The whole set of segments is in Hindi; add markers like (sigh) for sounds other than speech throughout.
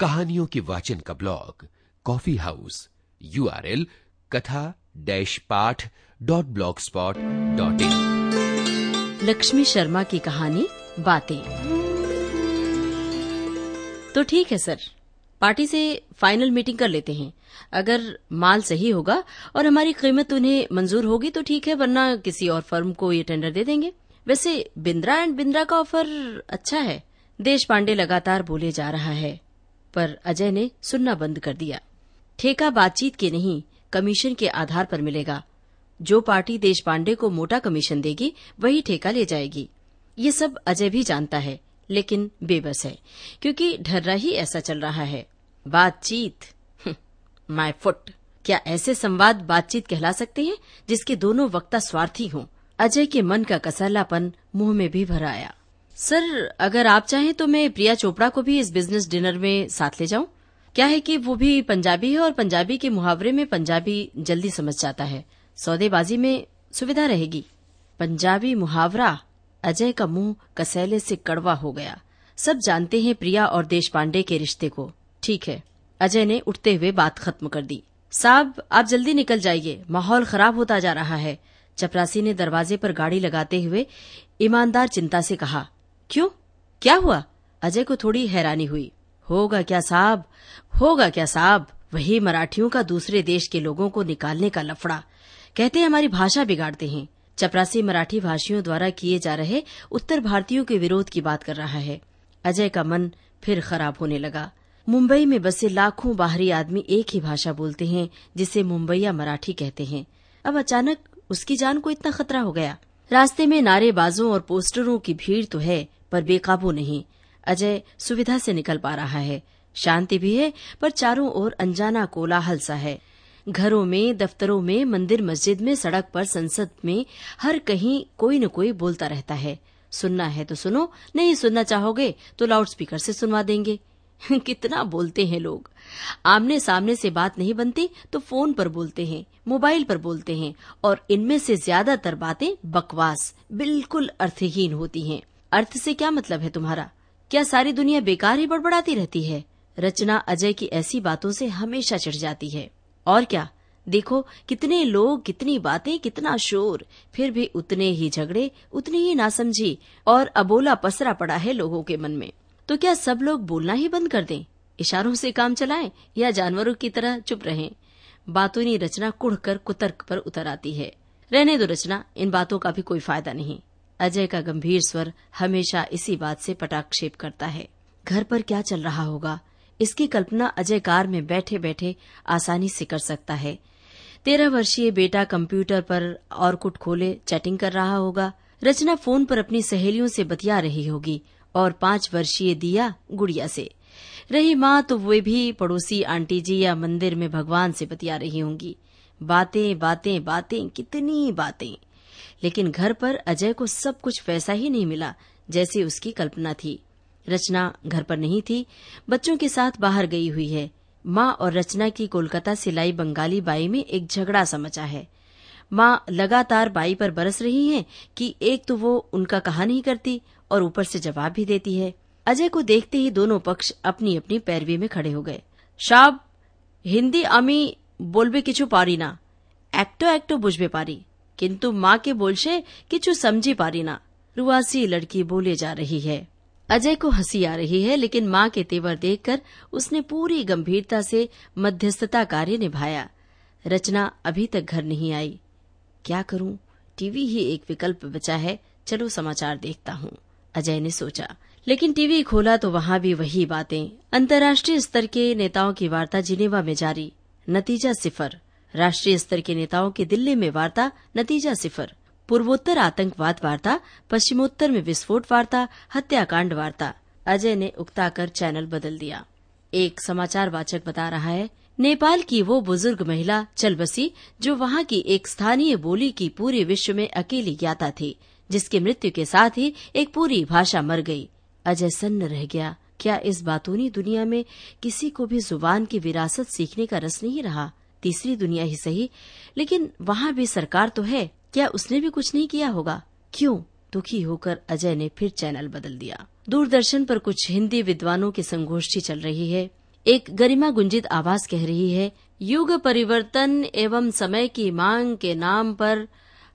कहानियों के वाचन का blog, coffee house U R L katha dash paath dot blogspot dot in. Lakshmi Sharma की कहानी, बातें। तो ठीक है सर, पार्टी से फाइनल मीटिंग कर लेते हैं। अगर माल सही होगा और हमारी कीमत उन्हें मंजूर होगी तो ठीक है, वरना किसी और फर्म को ये टेंडर दे देंगे। वैसे बिंद्रा एंड बिंद्रा का ऑफ़र अच्छा है। देश पांडे लगातार बोले जा रहा है। पर अजय ने सुनना बंद कर दिया। ठेका बातचीत के नहीं, कमीशन के आधार पर मिलेगा। जो पार्टी देश पांडे को मोटा कमीशन देगी, वही ठेका ले जाएगी। ये सब अजय भी जानता है, लेकिन बेबस है, क्योंकि ढर्रा ही ऐसा चल रहा है। बातचीत। माय फुट क्या ऐसे संवाद बातचीत कहला सकते हैं, जिसके दोनों वक्ता स्वार्थी हों? अजय के मन का कसरलापन मुँह में भी भर आया। सर, अगर आप चाहें तो मैं प्रिया चोपड़ा को भी इस बिज़नेस डिनर में साथ ले जाऊँ। क्या है कि वो भी पंजाबी है और पंजाबी के मुहावरे में पंजाबी जल्दी समझ जाता है। सौदेबाजी में सुविधा रहेगी। पंजाबी मुहावरा, अजय का मुँह कसैले से कड़वा हो गया। सब जानते हैं प्रिया और देश पांडे के रिश्ते को। ठीक है, अजय ने उठते हुए बात खत्म कर दी। साहब, आप जल्दी निकल जाइए। माहौल खराब होता जा रहा है। चपरासी ने दरवाजे पर गाड़ी लगाते हुए ईमानदार चिंता से कहा क्यों? क्या हुआ? अजय को थोड़ी हैरानी हुई। होगा क्या साहब? होगा क्या साहब? वही मराठियों का दूसरे देश के लोगों को निकालने का लफड़ा। कहते हैं, हमारी भाषा बिगाड़ते हैं। चपरासी मराठी भाषियों द्वारा किए जा रहे उत्तर भारतीयों के विरोध की बात कर रहा है। अजय का मन फिर खराब होने लगा। मुंबई में बसे लाखों बाहरी आदमी एक ही भाषा बोलते हैं, जिसे मुंबईया मराठी कहते हैं। अब अचानक उसकी जान को इतना खतरा हो गया। रास्ते में नारेबाजों और पोस्टरों की भीड़ तो है पर बेकाबू नहीं। अजय सुविधा से निकल पा रहा है। शांति भी है, पर चारों ओर अनजाना कोलाहल सा है। घरों में, दफ्तरों में, मंदिर मस्जिद में, सड़क पर, संसद में हर कहीं कोई न कोई बोलता रहता है। सुनना है तो सुनो, नहीं सुनना चाहोगे तो लाउडस्पीकर से सुनवा देंगे। (laughs) कितना बोलते हैं लोग। आमने सामने से बात नहीं बनती तो फ़ोन पर बोलते हैं, मोबाइल पर बोलते हैं, और इनमें से ज़्यादातर बातें बकवास, बिल्कुल अर्थहीन होती हैं। अर्थ से क्या मतलब है तुम्हारा? क्या सारी दुनिया बेकार ही बड़बड़ाती रहती है? रचना अजय की ऐसी बातों से हमेशा चिढ़ जाती है। और क्या? देखो, कितने लोग, कितनी बातें, कितना शोर। फिर भी उतने ही झगड़े, उतनी ही नासमझी और अबोला पसरा पड़ा है लोगों के मन में। तो क्या सब लोग बोलना ही बंद कर दें? इशारों से काम चलाएँ या जानवरों की तरह चुप रहें? बातों की रचना कुड़ कर कुतर्क पर उतर आती है। रहने दो रचना, इन बातों का भी कोई फ़ायदा नहीं। अजय का गंभीर स्वर हमेशा इसी बात से पटाक्षेप करता है। घर पर क्या चल रहा होगा? इसकी कल्पना अजय कार में बैठे बैठे आसानी से कर सकता है। तेरह वर्षीय बेटा कंप्यूटर पर और कुट खोले चैटिंग कर रहा होगा। रचना फ़ोन पर अपनी सहेलियों से बतिया रही होगी और पाँच वर्षीय दिया गुड़िया से। रही माँ तो वे भी पड़ोसी आंटी जी या मंदिर में भगवान से बतिया रही होंगी। बातें बातें बातें, कितनी बातें। लेकिन घर पर अजय को सब कुछ वैसा ही नहीं मिला जैसी उसकी कल्पना थी रचना घर पर नहीं थी बच्चों के साथ बाहर गई हुई है माँ और रचना की कोलकाता से लाई बंगाली बाई में एक झगड़ा समझा है माँ लगातार बाई पर बरस रही हैं कि एक तो वो उनका कहा नहीं करती और ऊपर से जवाब भी देती है अजय को देखते ही दोनों पक्ष अपनी अपनी पैरवी में खड़े हो गए शाब हिंदी আমি বলবে কিছু পারি না একটো একটো বুঝবে পারি किंतु माँ के बोलशे किचु समझी पारी ना। रुआसी लड़की बोले जा रही है। अजय को हँसी आ रही है, लेकिन माँ के तेवर देखकर उसने पूरी गंभीरता से मध्यस्थता कार्य निभाया। रचना अभी तक घर नहीं आई। क्या करूँ? टीवी ही एक विकल्प बचा है। चलो समाचार देखता हूँ। अजय ने सोचा। लेकिन टीवी खोला तो वहाँ भी वही बातें। अंतर्राष्ट्रीय स्तर के नेताओं की वार्ता जिनेवा में जारी। नतीजा सिफर। राष्ट्रीय स्तर के नेताओं की दिल्ली में वार्ता, नतीजा सिफर। पूर्वोत्तर आतंकवाद वार्ता, पश्चिमोत्तर में विस्फोट वार्ता, हत्याकांड वार्ता। अजय ने उकताकर चैनल बदल दिया। एक समाचार वाचक बता रहा है, नेपाल की वो बुज़ुर्ग महिला चल बसी जो वहाँ की एक स्थानीय बोली की पूरे विश्व में अकेली ज्ञाता थी, जिसकी मृत्यु के साथ ही एक पूरी भाषा मर गई। अजय सन्न रह गया। क्या इस बातूनी दुनिया में किसी को भी ज़ुबान की विरासत सीखने का रस नहीं रहा? तीसरी दुनिया ही सही, लेकिन वहाँ भी सरकार तो है। क्या उसने भी कुछ नहीं किया होगा? क्यों? दुखी होकर अजय ने फिर चैनल बदल दिया। दूरदर्शन पर कुछ हिंदी विद्वानों की संगोष्ठी चल रही है। एक गरिमा गुंजित आवाज़ कह रही है, युग परिवर्तन एवं समय की मांग के नाम पर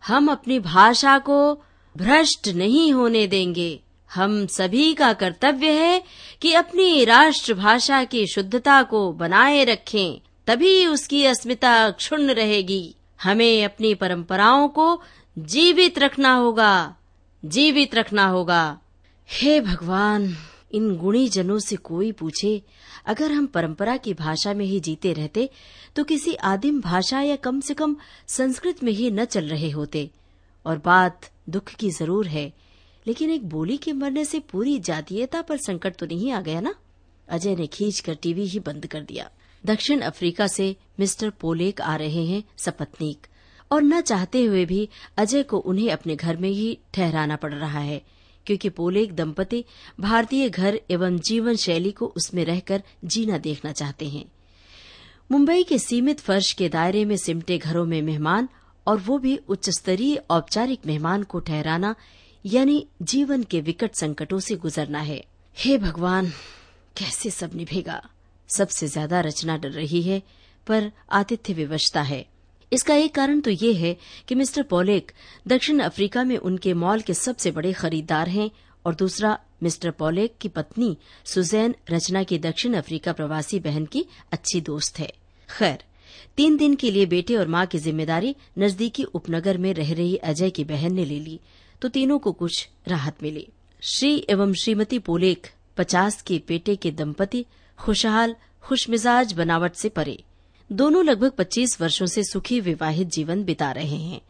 हम अपनी भाषा को भ्रष्ट नहीं होने देंगे। हम सभी का कर्तव्य है कि अपनी राष्ट्रभाषा की शुद्धता को बनाए रखें। तभी उसकी अस्मिता क्षुण्ण रहेगी। हमें अपनी परंपराओं को जीवित रखना होगा, जीवित रखना होगा। हे भगवान, इन गुणी जनों से कोई पूछे, अगर हम परंपरा की भाषा में ही जीते रहते तो किसी आदिम भाषा या कम से कम संस्कृत में ही न चल रहे होते। और बात दुख की ज़रूर है, लेकिन एक बोली के मरने से पूरी जातीयता पर संकट तो नहीं आ गया ना? अजय ने खींच कर टीवी ही बंद कर दिया। दक्षिण अफ्रीका से मिस्टर पोलेक आ रहे हैं सपत्नीक। और न चाहते हुए भी अजय को उन्हें अपने घर में ही ठहराना पड़ रहा है, क्योंकि पोलेक दंपति भारतीय घर एवं जीवन शैली को उसमें रहकर जीना देखना चाहते हैं। मुंबई के सीमित फर्श के दायरे में सिमटे घरों में मेहमान और वो भी उच्च स्तरीय औपचारिक मेहमान को ठहराना, यानी जीवन के विकट संकटों से गुजरना है। हे भगवान, कैसे सब निभेगा? सबसे ज़्यादा रचना डर रही है, पर आतिथ्य विवशता है। इसका एक कारण तो ये है कि मिस्टर पॉलेक दक्षिण अफ्रीका में उनके मॉल के सबसे बड़े खरीदार हैं और दूसरा, मिस्टर पॉलेक की पत्नी सुजैन रचना की दक्षिण अफ्रीका प्रवासी बहन की अच्छी दोस्त है। खैर, तीन दिन के लिए बेटे और माँ की ज़िम्मेदारी नजदीकी उपनगर में रह रही अजय की बहन ने ले ली तो तीनों को कुछ राहत मिली। श्री एवं श्रीमती पोलेक पचास के बेटे के दंपति खुशहाल, खुशमिजाज बनावट से परे। दोनों लगभग 25 वर्षों से सुखी, विवाहित जीवन बिता रहे हैं।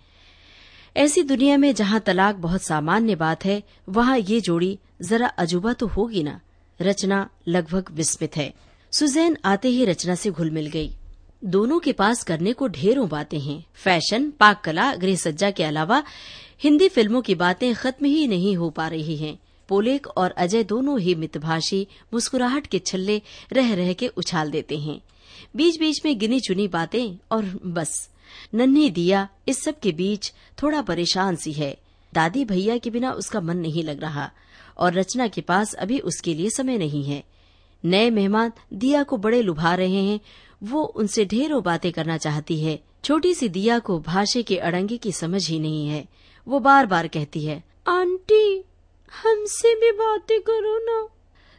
ऐसी दुनिया में जहाँ तलाक बहुत सामान्य बात है, वहाँ ये जोड़ी जरा अजूबा तो होगी ना? रचना लगभग विस्मित है। सुजैन आते ही रचना से घुल मिल गई। दोनों के पास करने को ढेरों बातें हैं। फ़ैशन पाक कला गृह सज्जा के अलावा हिंदी फ़िल्मों की बातें खत्म ही नहीं हो पा रही हैं। पोलेक और अजय दोनों ही मितभाषी मुस्कुराहट के छल्ले रह रह के उछाल देते हैं। बीच बीच में गिनी चुनी बातें और बस। नन्ही दिया इस सब के बीच थोड़ा परेशान सी है। दादी भैया के बिना उसका मन नहीं लग रहा और रचना के पास अभी उसके लिए समय नहीं है। नए मेहमान दिया को बड़े लुभा रहे हैं। वो उनसे ढेरों बातें करना चाहती है। छोटी सी दिया को भाषे के अड़ंगे की समझ ही नहीं है। वो बार बार कहती है, आंटी हमसे भी बातें करो ना।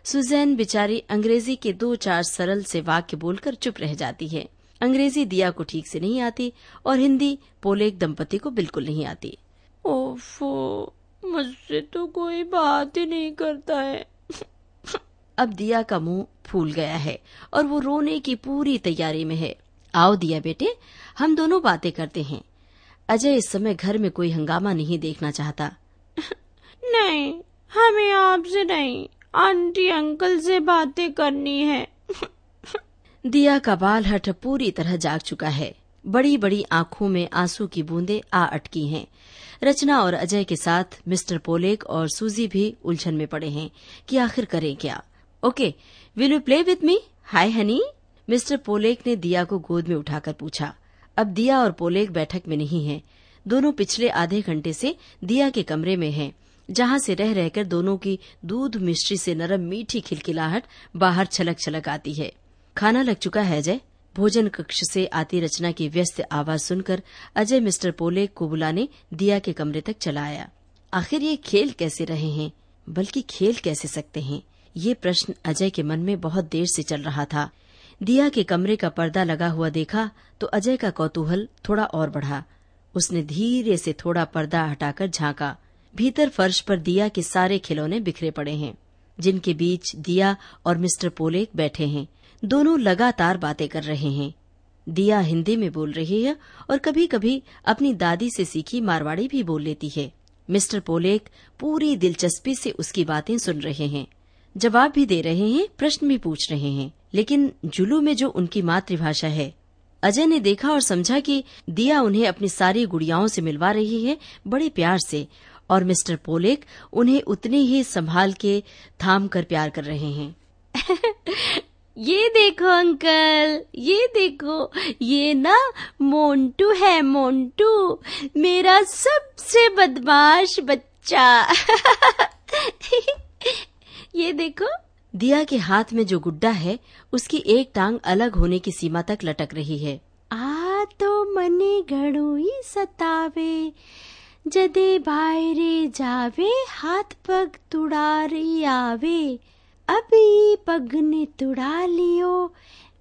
सुजैन बिचारी अंग्रेज़ी के दो चार सरल से वाक्य बोलकर चुप रह जाती है। अंग्रेज़ी दिया को ठीक से नहीं आती और हिंदी पोलेक दंपति को बिल्कुल नहीं आती। ओफो मुझसे तो कोई बात ही नहीं करता है। (laughs) अब दिया का मुँह फूल गया है और वो रोने की पूरी तैयारी में है। आओ दिया बेटे हम दोनों बातें करते हैं। अजय इस समय घर में कोई हंगामा नहीं देखना चाहता। (laughs) नहीं आपसे नहीं, आंटी अंकल से बातें करनी है। दिया का बाल हट पूरी तरह जाग चुका है। बड़ी बड़ी आँखों में आँसू की बूंदें आ अटकी हैं। रचना और अजय के साथ मिस्टर पोलेक और सूजी भी उलझन में पड़े हैं कि आखिर करें क्या। Okay will you play with me hi honey mister Pollock ने दिया को गोद में उठाकर पूछा। अब दिया और पोलेक बैठक में नहीं है। दोनों पिछले आधे घंटे से दिया के कमरे में हैं। जहाँ से रह रहकर दोनों की दूध मिश्री से नरम मीठी खिलखिलाहट बाहर छलक छलक आती है। खाना लग चुका है, अजय। भोजन कक्ष से आती रचना की व्यस्त आवाज़ सुनकर अजय मिस्टर पोले को बुलाने दिया के कमरे तक चला आया। आखिर ये खेल कैसे रहे हैं? बल्कि खेल कैसे सकते हैं? ये प्रश्न अजय के मन में बहुत देर से चल रहा था। दिया के कमरे का पर्दा लगा हुआ देखा तो अजय का कौतूहल थोड़ा और बढ़ा। उसने धीरे से थोड़ा पर्दा हटाकर झांका। भीतर फर्श पर दिया के सारे खिलौने बिखरे पड़े हैं, जिनके बीच दिया और मिस्टर पोलेक बैठे हैं। दोनों लगातार बातें कर रहे हैं। दिया हिंदी में बोल रही है और कभी कभी अपनी दादी से सीखी मारवाड़ी भी बोल लेती है। मिस्टर पोलेक पूरी दिलचस्पी से उसकी बातें सुन रहे हैं। जवाब भी दे रहे हैं, प्रश्न भी पूछ रहे हैं। लेकिन जुलू में जो उनकी मातृभाषा है, अजय ने देखा और समझा कि दिया उन्हें अपनी सारी गुड़ियाओं से मिलवा रही है, बड़े प्यार से। और मिस्टर पोलेक उन्हें उतने ही संभाल के थाम कर प्यार कर रहे हैं। (laughs) ये देखो अंकल ये देखो ये ना मोन्टू है मोन्टू मेरा सबसे बदमाश बच्चा। (laughs) ये देखो। दिया के हाथ में जो गुड्डा है उसकी एक टांग अलग होने की सीमा तक लटक रही है। आ तो मने घड़ोई सतावे जदे बाहरे जावे, हाथ पग तुड़ारी आवे। अभी पग ने तुड़ा लियो,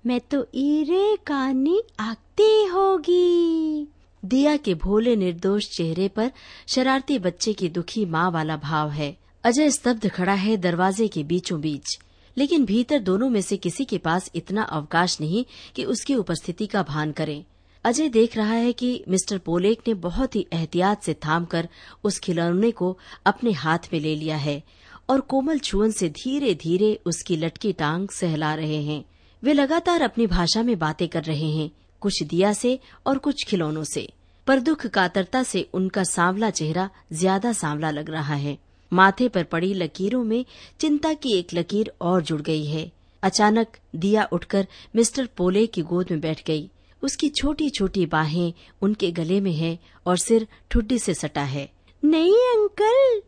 मैं तो ईरे कानी आगती होगी। दिया के भोले निर्दोष चेहरे पर शरारती बच्चे की दुखी माँ वाला भाव है। अजय स्तब्ध खड़ा है दरवाजे के बीचों बीच। लेकिन भीतर दोनों में से किसी के पास इतना अवकाश नहीं कि उसकी उपस्थिति का भान करें। अजय देख रहा है कि मिस्टर पोलेक ने बहुत ही एहतियात से थाम कर उस खिलौने को अपने हाथ में ले लिया है और कोमल छुअन से धीरे धीरे उसकी लटकी टांग सहला रहे हैं। वे लगातार अपनी भाषा में बातें कर रहे हैं, कुछ दिया से और कुछ खिलौनों से। पर दुख कातरता से उनका सांवला चेहरा ज़्यादा सांवला लग रहा है। माथे पर पड़ी लकीरों में चिंता की एक लकीर और जुड़ गई है। अचानक दिया उठकर मिस्टर पोले की गोद में बैठ गई। उसकी छोटी छोटी बाहें उनके गले में है और सिर ठुड्डी से सटा है। नहीं, अंकल,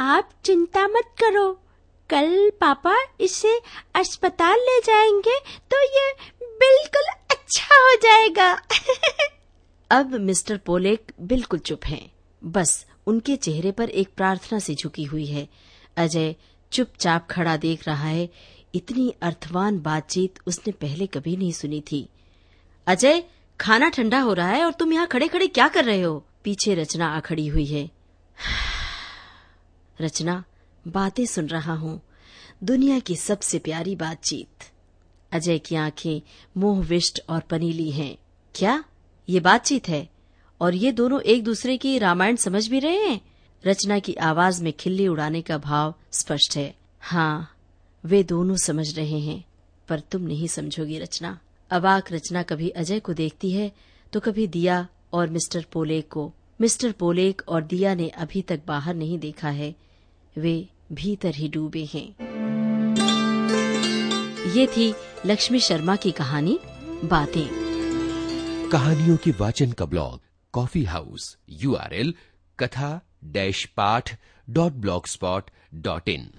आप चिंता मत करो। कल पापा इसे अस्पताल ले जाएँगे तो ये बिल्कुल अच्छा हो जाएगा। (laughs) अब मिस्टर पोलेक बिल्कुल चुप हैं। बस उनके चेहरे पर एक प्रार्थना से झुकी हुई है। अजय चुपचाप खड़ा देख रहा है। इतनी अर्थवान बातचीत उसने पहले कभी नहीं सुनी थी। अजय, खाना ठंडा हो रहा है और तुम यहाँ खड़े खड़े क्या कर रहे हो? पीछे रचना आ खड़ी हुई है। (sighs) रचना, बातें सुन रहा हूँ। दुनिया की सबसे प्यारी बातचीत। अजय की आँखें मोहविष्ट और पनीली हैं। क्या? ये बातचीत है? और ये दोनों एक दूसरे की रामायण समझ भी रहे हैं? रचना की आवाज़ में खिल्ली उड़ाने का भाव स्पष्ट है। हाँ वे दोनों समझ रहे हैं, पर तुम नहीं समझोगी रचना। अवाक रचना कभी अजय को देखती है तो कभी दिया और मिस्टर पोलेक को। मिस्टर पोलेक और दिया ने अभी तक बाहर नहीं देखा है। वे भीतर ही डूबे हैं। ये थी लक्ष्मी शर्मा की कहानी, बातें। कहानियों के वाचन का blog, coffee house URL katha dash paath dot blogspot dot in.